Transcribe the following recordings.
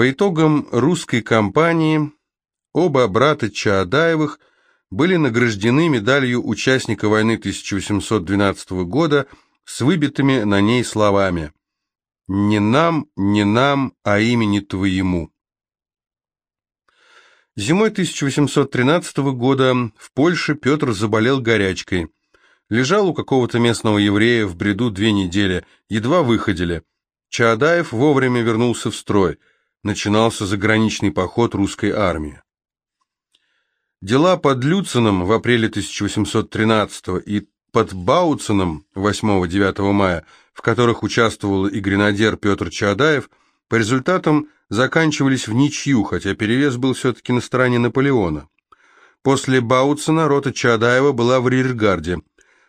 По итогам русской кампании оба брата Чаадаевых были награждены медалью участника войны 1812 года с выбитыми на ней словами «Не нам, не нам, а имени твоему». Зимой 1813 года в Польше Петр заболел горячкой. Лежал у какого-то местного еврея в бреду две недели, едва выходили. Чаадаев вовремя вернулся в строй. Начинался заграничный поход русской армии. Дела под Люцином в апреле 1813 и под Бауцином 8-9 мая, в которых участвовал и гренадер Петр Чаадаев, по результатам заканчивались в ничью, хотя перевес был все-таки на стороне Наполеона. После Бауцена рота Чаадаева была в риргарде.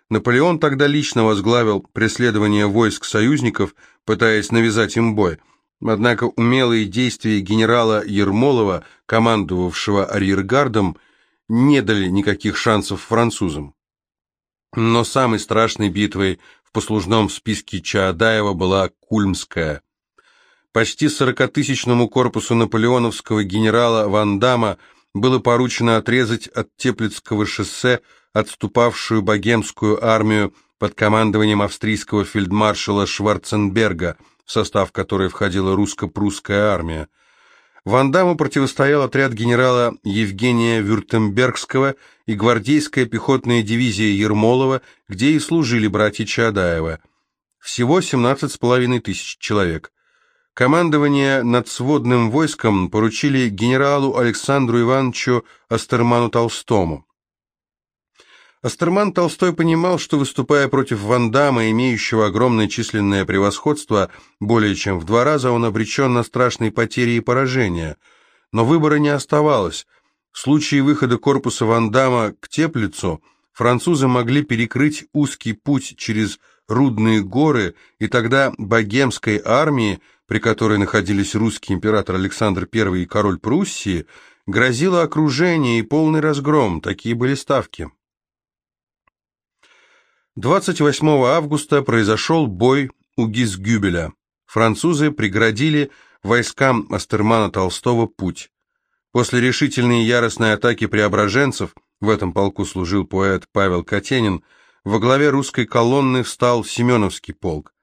Наполеон тогда лично возглавил преследование войск союзников, пытаясь навязать им бой. Однако умелые действия генерала Ермолова, командовавшего арьергардом, не дали никаких шансов французам. Но самой страшной битвой в послужном списке Чаадаева была Кульмская. Почти сорокатысячному корпусу наполеоновского генерала Ван Дамма было поручено отрезать от Теплицкого шоссе отступавшую богемскую армию под командованием австрийского фельдмаршала Шварценберга, состав которой входила русско-прусская армия. Ван Дамму противостоял отряд генерала Евгения Вюртембергского и гвардейская пехотная дивизия Ермолова, где и служили братья Чадаева. Всего 17,5 тысяч человек. Командование над сводным войском поручили генералу Александру Ивановичу Астерману Толстому. Астерман Толстой понимал, что, выступая против Вандама, имеющего огромное численное превосходство, более чем в два раза он обречен на страшные потери и поражения. Но выбора не оставалось. В случае выхода корпуса Вандама к Теплицу французы могли перекрыть узкий путь через Рудные горы, и тогда богемской армии при которой находились русский император Александр I и король Пруссии, грозило окружение и полный разгром, такие были ставки. 28 августа произошел бой у Гизгюбеля. Французы преградили войскам Астермана Толстого путь. После решительной и яростной атаки преображенцев, в этом полку служил поэт Павел Катенин, во главе русской колонны встал Семеновский полк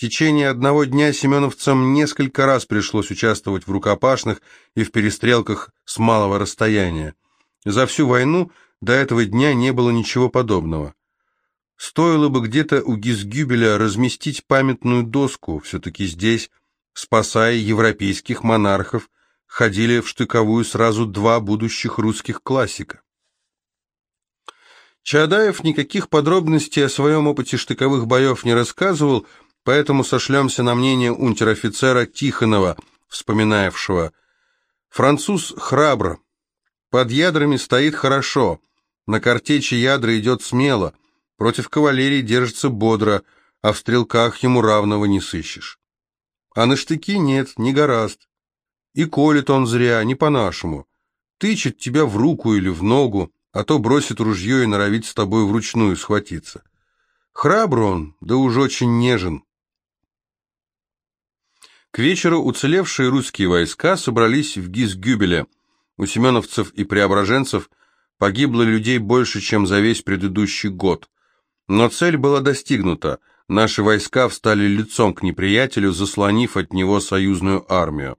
течение одного дня семеновцам несколько раз пришлось участвовать в рукопашных и в перестрелках с малого расстояния. За всю войну до этого дня не было ничего подобного. Стоило бы где-то у Гизгюбеля разместить памятную доску, все-таки здесь, спасая европейских монархов, ходили в штыковую сразу два будущих русских классика. Чадаев никаких подробностей о своем опыте штыковых боев не рассказывал, Поэтому сошлемся на мнение унтер-офицера Тихонова, вспоминаевшего. Француз храбро. Под ядрами стоит хорошо. На картечи ядра идет смело. Против кавалерии держится бодро, а в стрелках ему равного не сыщешь. А на штыки нет, не гораст. И колет он зря, не по-нашему. Тычет тебя в руку или в ногу, а то бросит ружье и норовит с тобой вручную схватиться. Храбр он, да уж очень нежен. К вечеру уцелевшие русские войска собрались в Гизгюбеле. У семеновцев и преображенцев погибло людей больше, чем за весь предыдущий год. Но цель была достигнута. Наши войска встали лицом к неприятелю, заслонив от него союзную армию.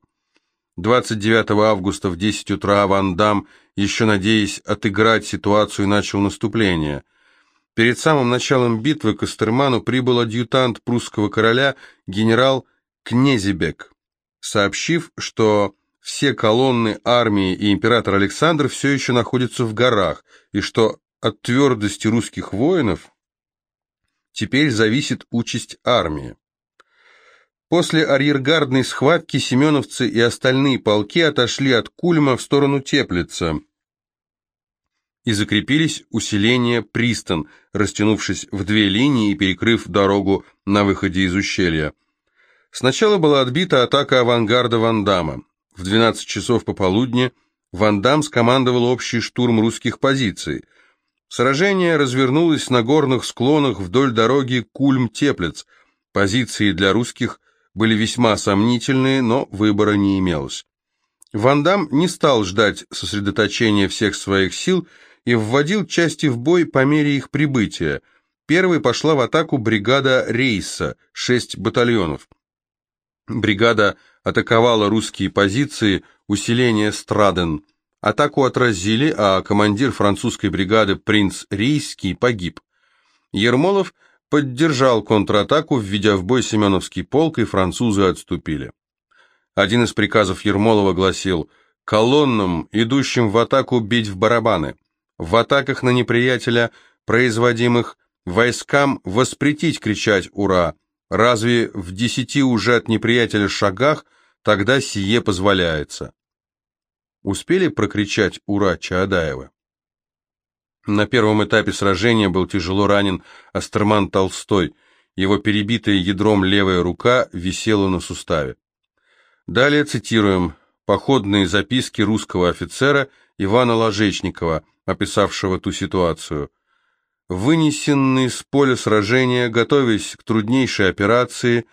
29 августа в 10 утра Ван Дам, еще надеясь отыграть ситуацию, начал наступление. Перед самым началом битвы к Астерману прибыл адъютант прусского короля генерал Кнезебек, сообщив, что все колонны армии и император Александр все еще находятся в горах, и что от твердости русских воинов теперь зависит участь армии. После арьергардной схватки семеновцы и остальные полки отошли от Кульма в сторону Теплица и закрепились усиление Пристан, растянувшись в две линии и перекрыв дорогу на выходе из ущелья. Сначала была отбита атака авангарда Вандама. В 12 часов пополудни Вандам скомандовал общий штурм русских позиций. Сражение развернулось на горных склонах вдоль дороги Кульм-Теплец. Позиции для русских были весьма сомнительные, но выбора не имелось. Ван Дам не стал ждать сосредоточения всех своих сил и вводил части в бой по мере их прибытия. Первой пошла в атаку бригада Рейса, шесть батальонов. Бригада атаковала русские позиции, усиление Страден. Атаку отразили, а командир французской бригады принц Рейский погиб. Ермолов поддержал контратаку, введя в бой Семеновский полк, и французы отступили. Один из приказов Ермолова гласил «Колоннам, идущим в атаку, бить в барабаны. В атаках на неприятеля, производимых войскам, воспретить кричать «Ура!». Разве в десяти уже от неприятеля шагах тогда сие позволяется?» Успели прокричать «Ура!» Чаадаева? На первом этапе сражения был тяжело ранен Астерман Толстой, его перебитая ядром левая рука висела на суставе. Далее цитируем походные записки русского офицера Ивана Ложечникова, описавшего ту ситуацию. Вынесенный с поля сражения, готовясь к труднейшей операции,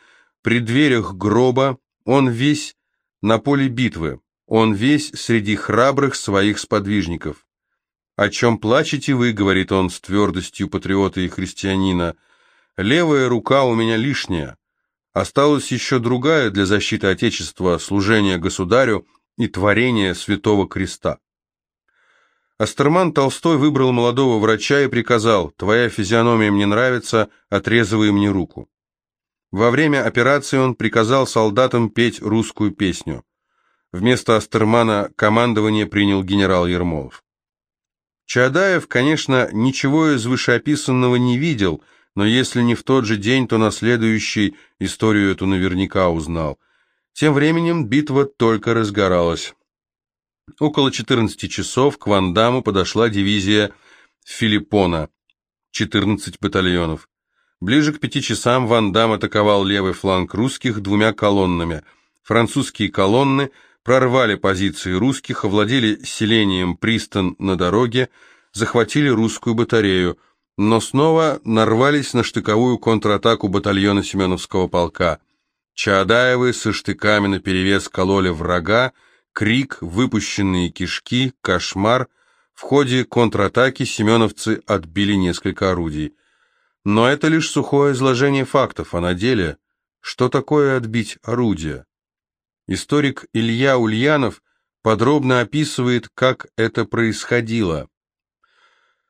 при дверях гроба, он весь на поле битвы, он весь среди храбрых своих сподвижников. «О чем плачете вы?» — говорит он с твердостью патриота и христианина. «Левая рука у меня лишняя. Осталась еще другая для защиты Отечества, служения государю и творения Святого Креста». Астерман Толстой выбрал молодого врача и приказал «Твоя физиономия мне нравится, отрезывай мне руку». Во время операции он приказал солдатам петь русскую песню. Вместо Астермана командование принял генерал Ермолов. Чадаев, конечно, ничего из вышеописанного не видел, но если не в тот же день, то на следующий историю эту наверняка узнал. Тем временем битва только разгоралась. Около 14 часов к Вандаму подошла дивизия Филиппона, 14 батальонов. Ближе к пяти часам Вандам атаковал левый фланг русских двумя колоннами. Французские колонны – прорвали позиции русских, овладели селением Пристан на дороге, захватили русскую батарею, но снова нарвались на штыковую контратаку батальона Семеновского полка. Чаадаевы со штыками наперевес кололи врага, крик, выпущенные кишки, кошмар. В ходе контратаки семеновцы отбили несколько орудий. Но это лишь сухое изложение фактов, а на деле, что такое отбить орудие? Историк Илья Ульянов подробно описывает, как это происходило.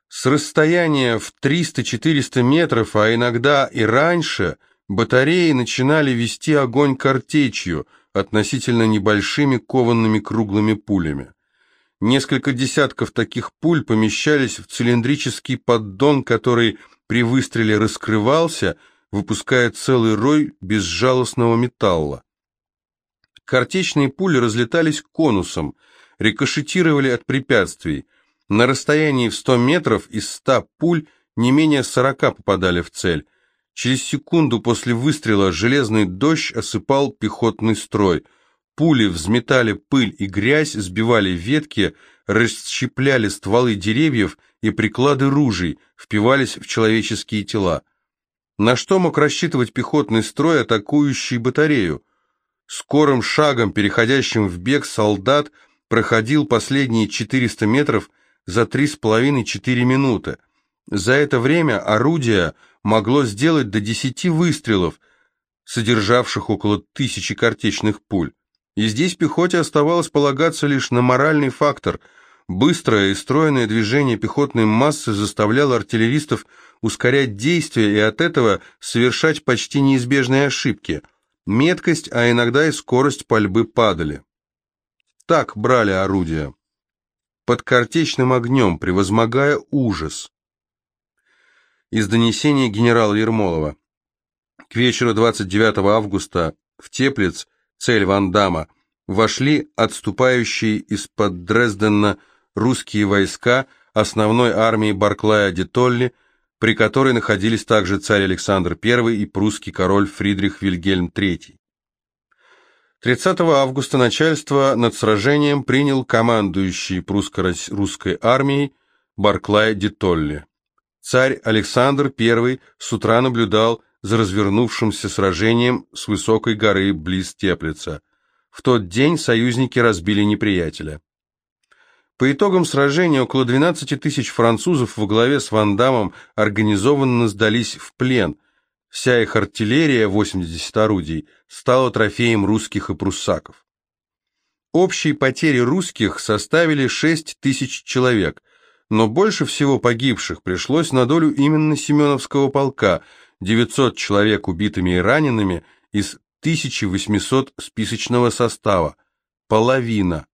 С расстояния в 300-400 метров, а иногда и раньше, батареи начинали вести огонь картечью, относительно небольшими коваными круглыми пулями. Несколько десятков таких пуль помещались в цилиндрический поддон, который при выстреле раскрывался, выпуская целый рой безжалостного металла. Картечные пули разлетались конусом, рикошетировали от препятствий. На расстоянии в 100 метров из 100 пуль не менее 40 попадали в цель. Через секунду после выстрела железный дождь осыпал пехотный строй. Пули взметали пыль и грязь, сбивали ветки, расщепляли стволы деревьев и приклады ружей, впивались в человеческие тела. На что мог рассчитывать пехотный строй, атакующий батарею? Скорым шагом, переходящим в бег, солдат проходил последние 400 метров за 3,5-4 минуты. За это время орудие могло сделать до 10 выстрелов, содержавших около тысячи картечных пуль. И здесь пехоте оставалось полагаться лишь на моральный фактор. Быстрое и стройное движение пехотной массы заставляло артиллеристов ускорять действия и от этого совершать почти неизбежные ошибки – Меткость, а иногда и скорость пальбы падали. Так брали орудия. Под картечным огнем, превозмогая ужас. Из донесения генерала Ермолова. К вечеру 29 августа в Теплиц, цель Вандама, вошли отступающие из-под Дрездена русские войска основной армии Барклая де Толли, при которой находились также царь Александр I и прусский король Фридрих Вильгельм III. 30 августа начальство над сражением принял командующий прусско-русской армией Барклай де Толли. Царь Александр I с утра наблюдал за развернувшимся сражением с высокой горы близ Теплица. В тот день союзники разбили неприятеля. По итогам сражения около 12 тысяч французов во главе с Вандамом организованно сдались в плен. Вся их артиллерия, 80 орудий, стала трофеем русских и пруссаков. Общие потери русских составили 6 тысяч человек, но больше всего погибших пришлось на долю именно Семеновского полка, 900 человек убитыми и ранеными из 1800 списочного состава, половина.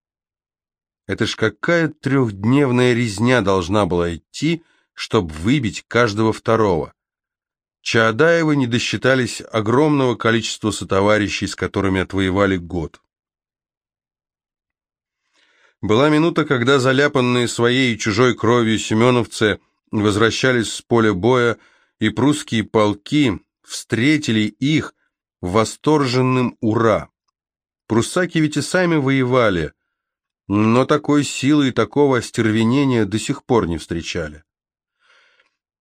Это ж какая трехдневная резня должна была идти, чтобы выбить каждого второго. Чаадаевы не досчитались огромного количества сотоварищей, с которыми отвоевали год. Была минута, когда заляпанные своей и чужой кровью семеновцы возвращались с поля боя, и прусские полки встретили их восторженным «Ура!». Пруссаки ведь и сами воевали, но такой силы и такого остервенения до сих пор не встречали.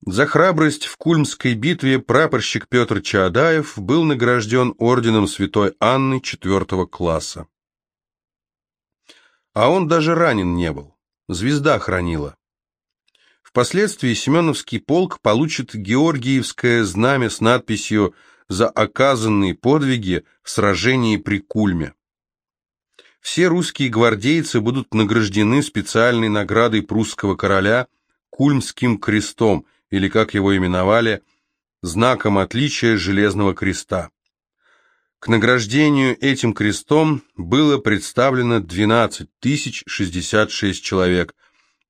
За храбрость в Кульмской битве прапорщик Петр Чаадаев был награжден орденом Святой Анны четвертого класса. А он даже ранен не был, звезда хранила. Впоследствии Семеновский полк получит Георгиевское знамя с надписью «За оказанные подвиги в сражении при Кульме». Все русские гвардейцы будут награждены специальной наградой прусского короля Кульмским крестом, или, как его именовали, знаком отличия Железного креста. К награждению этим крестом было представлено 12 066 человек,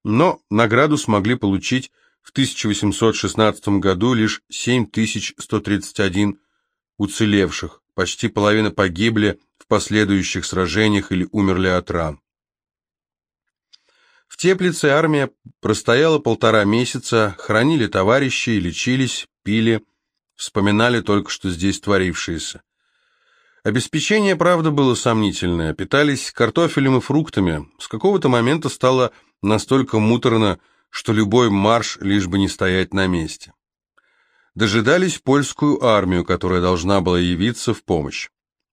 но награду смогли получить в 1816 году лишь 7131 уцелевших, почти половина погибли в последующих сражениях или умерли от ран. В Теплице армия простояла полтора месяца, хранили товарищей, лечились, пили, вспоминали только что здесь творившееся. Обеспечение, правда, было сомнительное, питались картофелем и фруктами, с какого-то момента стало настолько муторно, что любой марш, лишь бы не стоять на месте. Дожидались польскую армию, которая должна была явиться в помощь.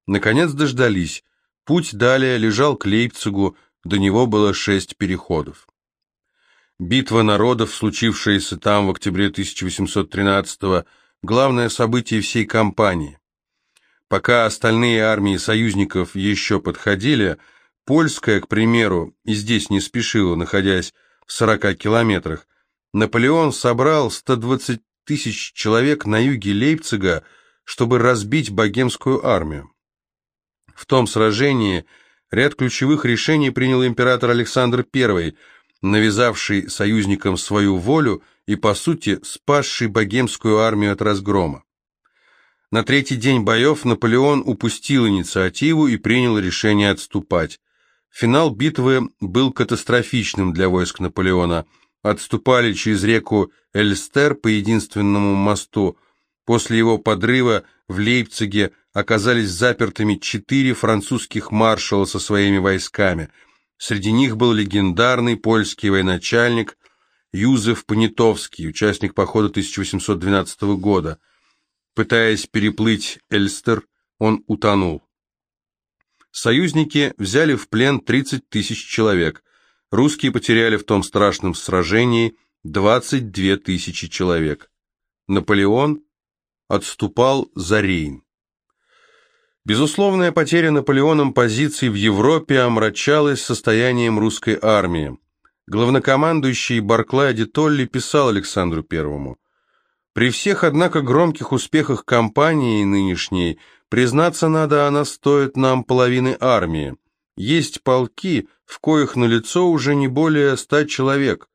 Наконец дождались. Путь далее лежал к Лейпцигу, до него было шесть переходов. Битва народов, случившаяся там в октябре 1813-го, главное событие всей кампании. Пока остальные армии союзников еще подходили, Польская, к примеру, и здесь не спешила, находясь в 40 километрах, Наполеон собрал 120 тысяч человек на юге Лейпцига, чтобы разбить богемскую армию. В том сражении ряд ключевых решений принял император Александр I, навязавший союзникам свою волю и, по сути, спасший богемскую армию от разгрома. На третий день боев Наполеон упустил инициативу и принял решение отступать. Финал битвы был катастрофичным для войск Наполеона. Отступали через реку Эльстер по единственному мосту. После его подрыва в Лейпциге оказались запертыми четыре французских маршала со своими войсками. Среди них был легендарный польский военачальник Юзеф Понятовский, участник похода 1812 года. Пытаясь переплыть Эльстер, он утонул. Союзники взяли в плен 30 тысяч человек. Русские потеряли в том страшном сражении 22 тысячи человек. Наполеон отступал за Рейн. Безусловная потеря Наполеоном позиций в Европе омрачалась состоянием русской армии. Главнокомандующий Барклай де Толли писал Александру Первому. При всех, однако, громких успехах кампании нынешней Признаться надо, она стоит нам половины армии. Есть полки, в коих на лицо уже не более ста человек.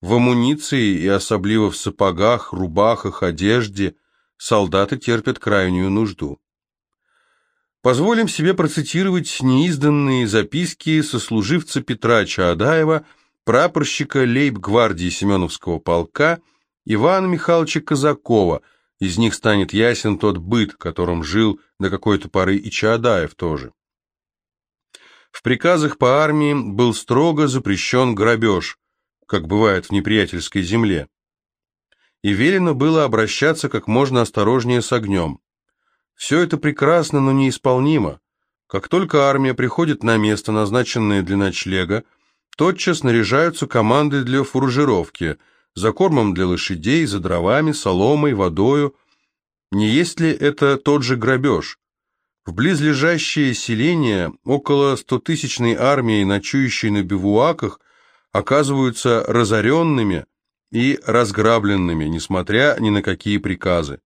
В амуниции и особливо в сапогах, рубахах, одежде солдаты терпят крайнюю нужду. Позволим себе процитировать неизданные записки сослуживца Петра Чаадаева, прапорщика лейб-гвардии Семеновского полка Ивана Михайловича Казакова – из них станет ясен тот быт, которым жил до какой-то поры и Чаадаев тоже. В приказах по армии был строго запрещен грабеж, как бывает в неприятельской земле. И велено было обращаться как можно осторожнее с огнем. Все это прекрасно, но неисполнимо. Как только армия приходит на место, назначенное для ночлега, тотчас наряжаются команды для фуржировки, за кормом для лошадей, за дровами, соломой, водою. Не есть ли это тот же грабеж? В близлежащее селение около стотысячной армии, ночующей на бивуаках, оказываются разоренными и разграбленными, несмотря ни на какие приказы.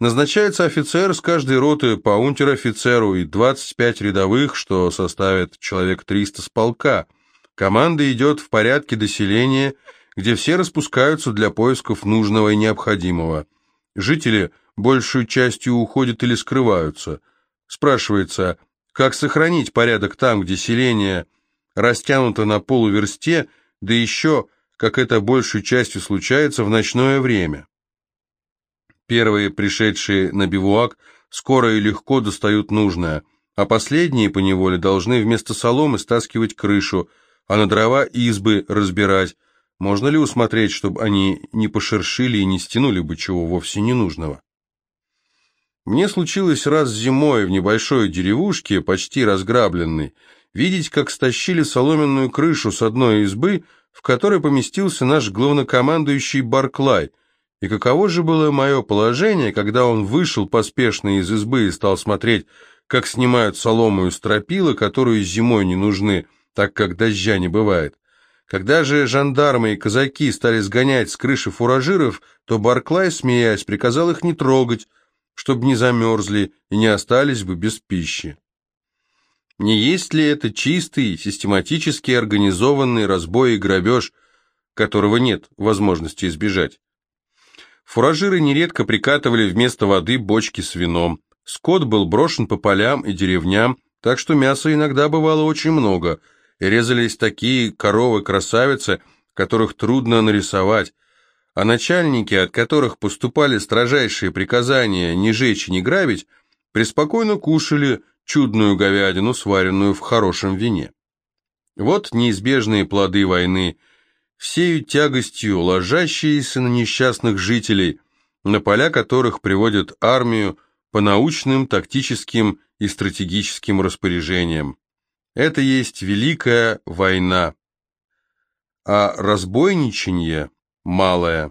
Назначается офицер с каждой роты по унтер-офицеру и 25 рядовых, что составит человек 300 с полка. Команда идет в порядке до селения, где все распускаются для поисков нужного и необходимого. Жители большую частью уходят или скрываются. Спрашивается, как сохранить порядок там, где селение растянуто на полуверсте, да еще, как это большей частью случается в ночное время. Первые, пришедшие на бивуак, скоро и легко достают нужное, а последние поневоле должны вместо соломы стаскивать крышу, а на дрова избы разбирать. Можно ли усмотреть, чтобы они не пошершили и не стянули бы чего вовсе ненужного? Мне случилось раз зимой в небольшой деревушке, почти разграбленной, видеть, как стащили соломенную крышу с одной избы, в которой поместился наш главнокомандующий Барклай – и каково же было мое положение, когда он вышел поспешно из избы и стал смотреть, как снимают солому из стропила, которую зимой не нужны, так как дождя не бывает. Когда же жандармы и казаки стали сгонять с крыши фуражиров, то Барклай, смеясь, приказал их не трогать, чтобы не замерзли и не остались бы без пищи. Не есть ли это чистый, систематически организованный разбой и грабеж, которого нет возможности избежать? Фуражиры нередко прикатывали вместо воды бочки с вином. Скот был брошен по полям и деревням, так что мяса иногда бывало очень много, и резались такие коровы-красавицы, которых трудно нарисовать, а начальники, от которых поступали строжайшие приказания не жечь и не грабить, преспокойно кушали чудную говядину, сваренную в хорошем вине. Вот неизбежные плоды войны – всею тягостью ложащиеся на несчастных жителей, на поля которых приводят армию по научным, тактическим и стратегическим распоряжениям. Это есть великая война, а разбойничание – малая.